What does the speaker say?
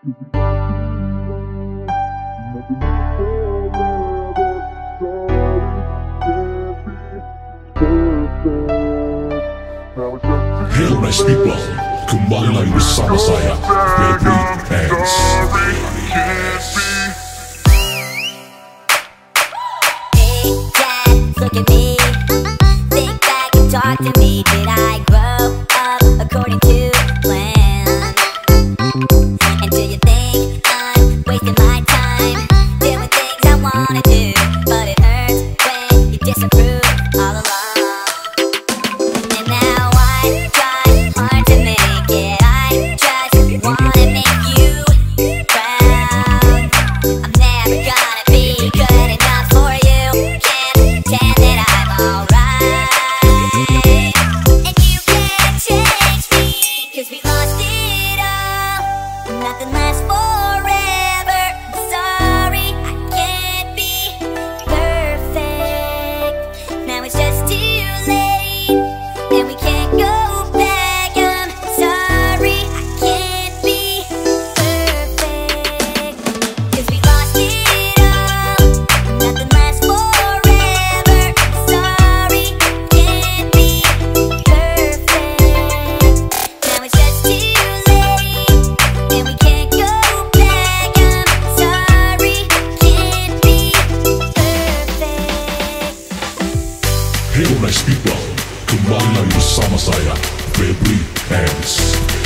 Hellraise people, kembali lagi bersama saya, Baby X. Look at me, think back, talk to me, did I? Bye. Messiah, February ends.